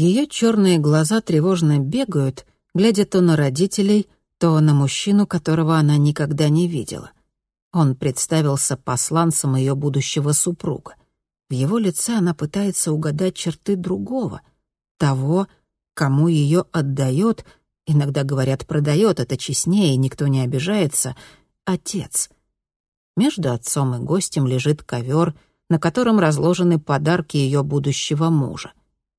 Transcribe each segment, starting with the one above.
Ее черные глаза тревожно бегают, глядя то на родителей, то на мужчину, которого она никогда не видела. Он представился посланцем ее будущего супруга. В его лице она пытается угадать черты другого, того, кому ее отдает, иногда говорят продает, это честнее, никто не обижается, отец. Между отцом и гостем лежит ковер, на котором разложены подарки ее будущего мужа.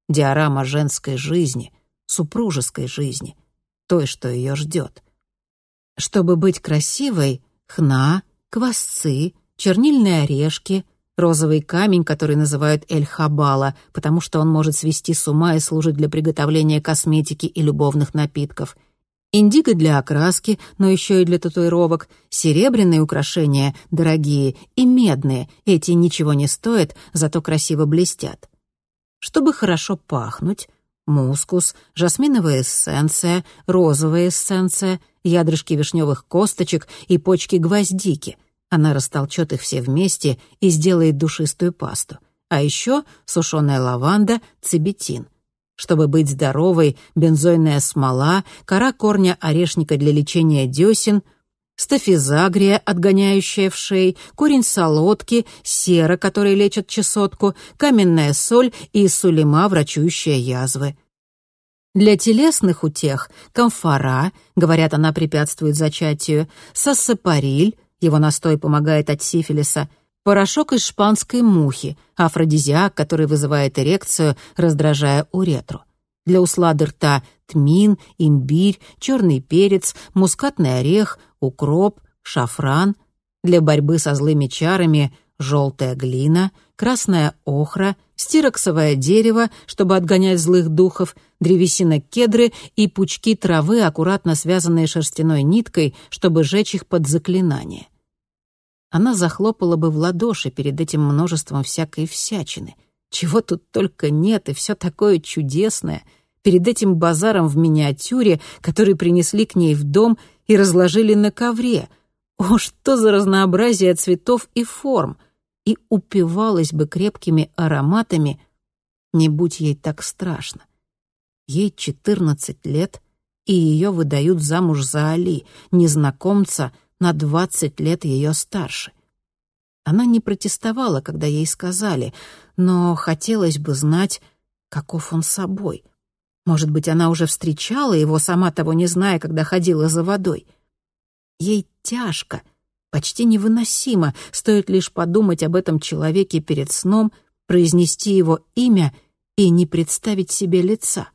Диорама женской жизни, супружеской жизни, той, что ее ждет. Чтобы быть красивой, хна, квасцы, чернильные орешки, розовый камень, который называют эль-хабала, потому что он может свести с ума и служит для приготовления косметики и любовных напитков, индиго для окраски, но еще и для татуировок, серебряные украшения, дорогие, и медные, эти ничего не стоят, зато красиво блестят. Чтобы хорошо пахнуть, мускус, жасминовая эссенция, розовая эссенция, ядрышки вишневых косточек и почки гвоздики. Она растолчет их все вместе и сделает душистую пасту. А еще сушеная лаванда, цибетин. Чтобы быть здоровой, бензойная смола, кора корня орешника для лечения десен — стафизагрия, отгоняющая в шей, корень солодки, сера, который лечит чесотку, каменная соль и сулема, врачующая язвы. Для телесных утех — камфора, говорят, она препятствует зачатию, сассапариль, его настой помогает от сифилиса, порошок из шпанской мухи, афродизиак, который вызывает эрекцию, раздражая уретру. Для услады рта — тмин, имбирь, черный перец, мускатный орех, укроп, шафран. Для борьбы со злыми чарами — желтая глина, красная охра, стироксовое дерево, чтобы отгонять злых духов, древесина кедры и пучки травы, аккуратно связанные шерстяной ниткой, чтобы жечь их под заклинание. Она захлопала бы в ладоши перед этим множеством всякой всячины. Чего тут только нет, и все такое чудесное — перед этим базаром в миниатюре, который принесли к ней в дом и разложили на ковре. О, что за разнообразие цветов и форм! И упивалась бы крепкими ароматами, не будь ей так страшно. Ей четырнадцать лет, и ее выдают замуж за Али, незнакомца на двадцать лет ее старше. Она не протестовала, когда ей сказали, но хотелось бы знать, каков он собой. Может быть, она уже встречала его, сама того не зная, когда ходила за водой. Ей тяжко, почти невыносимо, стоит лишь подумать об этом человеке перед сном, произнести его имя и не представить себе лица.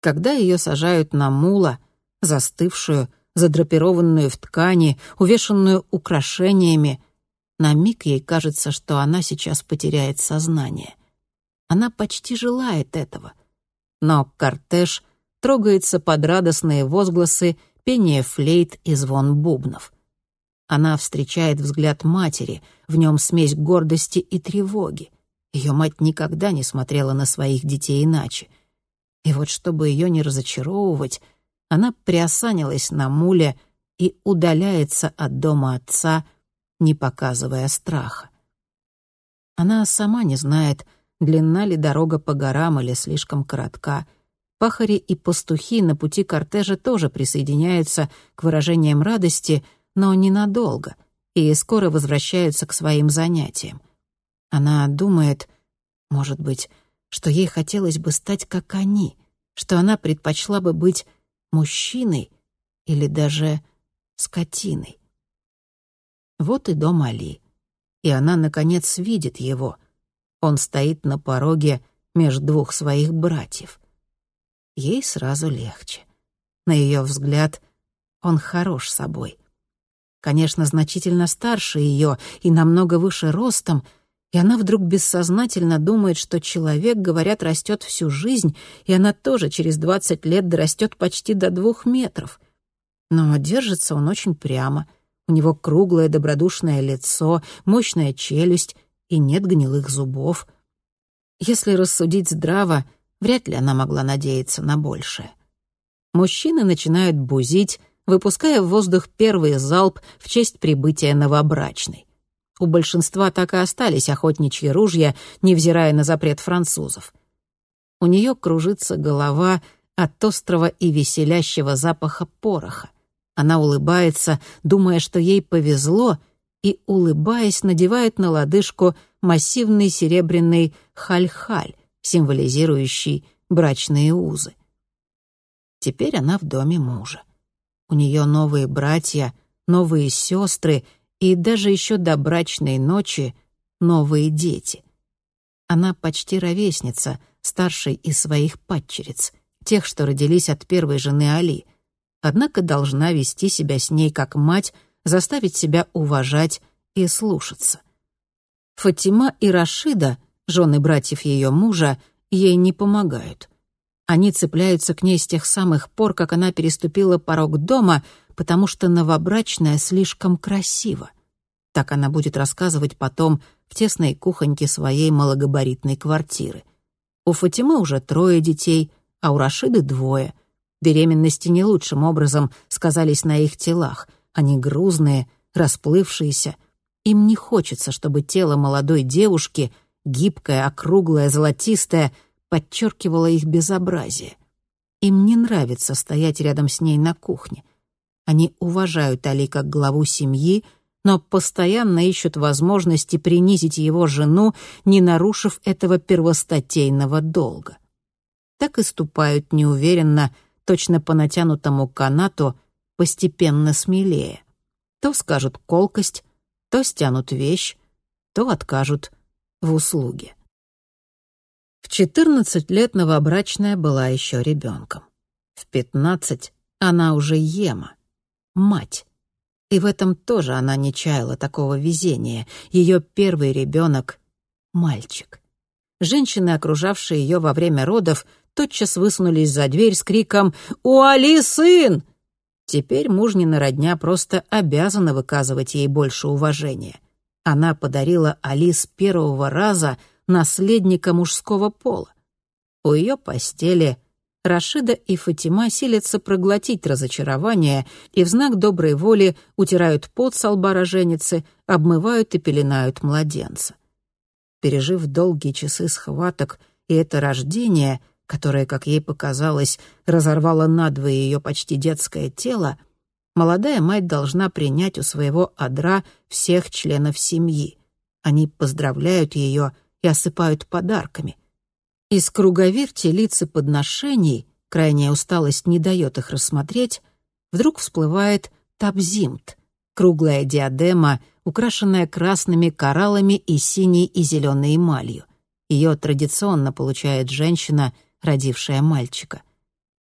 Когда ее сажают на мула, застывшую, задрапированную в ткани, увешанную украшениями, на миг ей кажется, что она сейчас потеряет сознание. Она почти желает этого — но кортеж трогается под радостные возгласы, пение флейт и звон бубнов. Она встречает взгляд матери, в нем смесь гордости и тревоги. Ее мать никогда не смотрела на своих детей иначе. И вот чтобы ее не разочаровывать, она приосанилась на муле и удаляется от дома отца, не показывая страха. Она сама не знает, длинна ли дорога по горам или слишком коротка. Пахари и пастухи на пути кортежа тоже присоединяются к выражениям радости, но ненадолго, и скоро возвращаются к своим занятиям. Она думает, может быть, что ей хотелось бы стать как они, что она предпочла бы быть мужчиной или даже скотиной. Вот и дом Али, и она, наконец, видит его — он стоит на пороге между двух своих братьев. Ей сразу легче. На ее взгляд, он хорош собой. Конечно, значительно старше ее и намного выше ростом, и она вдруг бессознательно думает, что человек, говорят, растет всю жизнь, и она тоже через двадцать лет дорастет почти до двух метров. Но держится он очень прямо. У него круглое добродушное лицо, мощная челюсть и нет гнилых зубов. Если рассудить здраво, вряд ли она могла надеяться на большее. Мужчины начинают бузить, выпуская в воздух первый залп в честь прибытия новобрачной. У большинства так и остались охотничьи ружья, невзирая на запрет французов. У нее кружится голова от острого и веселящего запаха пороха. Она улыбается, думая, что ей повезло, и, улыбаясь, надевает на лодыжку массивный серебряный халь-халь, символизирующий брачные узы. Теперь она в доме мужа. У нее новые братья, новые сестры и даже еще до брачной ночи новые дети. Она почти ровесница, старшей из своих падчериц, тех, что родились от первой жены Али, однако должна вести себя с ней как мать, заставить себя уважать и слушаться. Фатима и Рашида, жены братьев ее мужа, ей не помогают. Они цепляются к ней с тех самых пор, как она переступила порог дома, потому что новобрачная слишком красива. Так она будет рассказывать потом в тесной кухоньке своей малогабаритной квартиры. У Фатимы уже трое детей, а у Рашиды двое. Беременности не лучшим образом сказались на их телах. Они грузные, расплывшиеся. Им не хочется, чтобы тело молодой девушки, гибкое, округлое, золотистое — подчеркивало их безобразие. Им не нравится стоять рядом с ней на кухне. Они уважают Али как главу семьи, но постоянно ищут возможности принизить его жену, не нарушив этого первостатейного долга. Так и ступают неуверенно, точно по натянутому канату, постепенно смелее. То скажут колкость, то стянут вещь, то откажут в услуге. В 14 лет новобрачная была еще ребенком. В 15 она уже ема, мать. И в этом тоже она не чаяла такого везения. Ее первый ребенок — мальчик. Женщины, окружавшие ее во время родов, тотчас высунулись за дверь с криком «У Али сын!». Теперь мужнина родня просто обязана выказывать ей больше уважения. Она подарила Али с первого раза — наследника мужского пола. У ее постели Рашида и Фатима силятся проглотить разочарование и в знак доброй воли утирают пот с лба роженицы, обмывают и пеленают младенца. Пережив долгие часы схваток и это рождение, которое, как ей показалось, разорвало надвое ее почти детское тело, молодая мать должна принять у своего адра всех членов семьи. Они поздравляют ее — и осыпают подарками. Из круговерти лица подношений, крайняя усталость не дает их рассмотреть, вдруг всплывает табзимт, круглая диадема, украшенная красными кораллами и синей и зеленой эмалью. Ее традиционно получает женщина, родившая мальчика.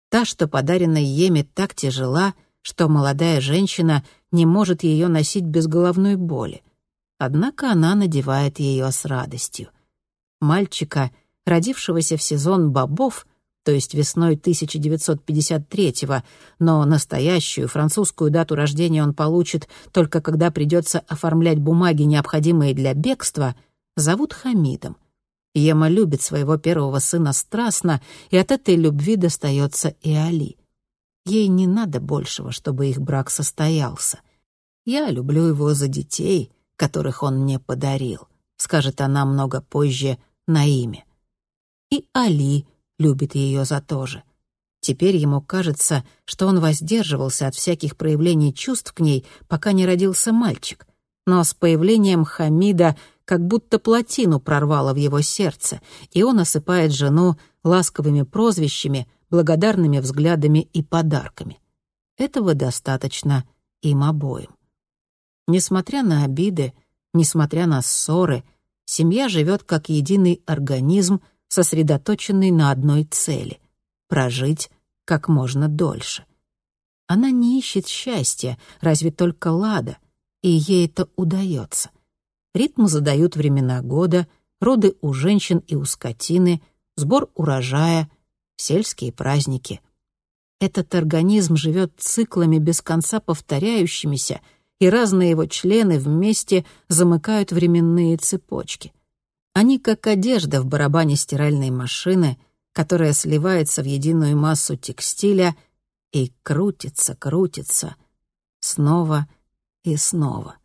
Та, что подарена Еме, так тяжела, что молодая женщина не может ее носить без головной боли. Однако она надевает ее с радостью мальчика, родившегося в сезон бобов, то есть весной 1953-го, но настоящую французскую дату рождения он получит только когда придется оформлять бумаги, необходимые для бегства, зовут Хамидом. Ема любит своего первого сына страстно, и от этой любви достается и Али. Ей не надо большего, чтобы их брак состоялся. Я люблю его за детей, которых он мне подарил, скажет она много позже на имя. И Али любит ее за то же. Теперь ему кажется, что он воздерживался от всяких проявлений чувств к ней, пока не родился мальчик. Но с появлением Хамида как будто плотину прорвало в его сердце, и он осыпает жену ласковыми прозвищами, благодарными взглядами и подарками. Этого достаточно им обоим. Несмотря на обиды, несмотря на ссоры — Семья живет как единый организм, сосредоточенный на одной цели — прожить как можно дольше. Она не ищет счастья, разве только лада, и ей это удается. Ритм задают времена года, роды у женщин и у скотины, сбор урожая, сельские праздники. Этот организм живет циклами без конца повторяющимися — и разные его члены вместе замыкают временные цепочки. Они как одежда в барабане стиральной машины, которая сливается в единую массу текстиля и крутится, крутится, снова и снова.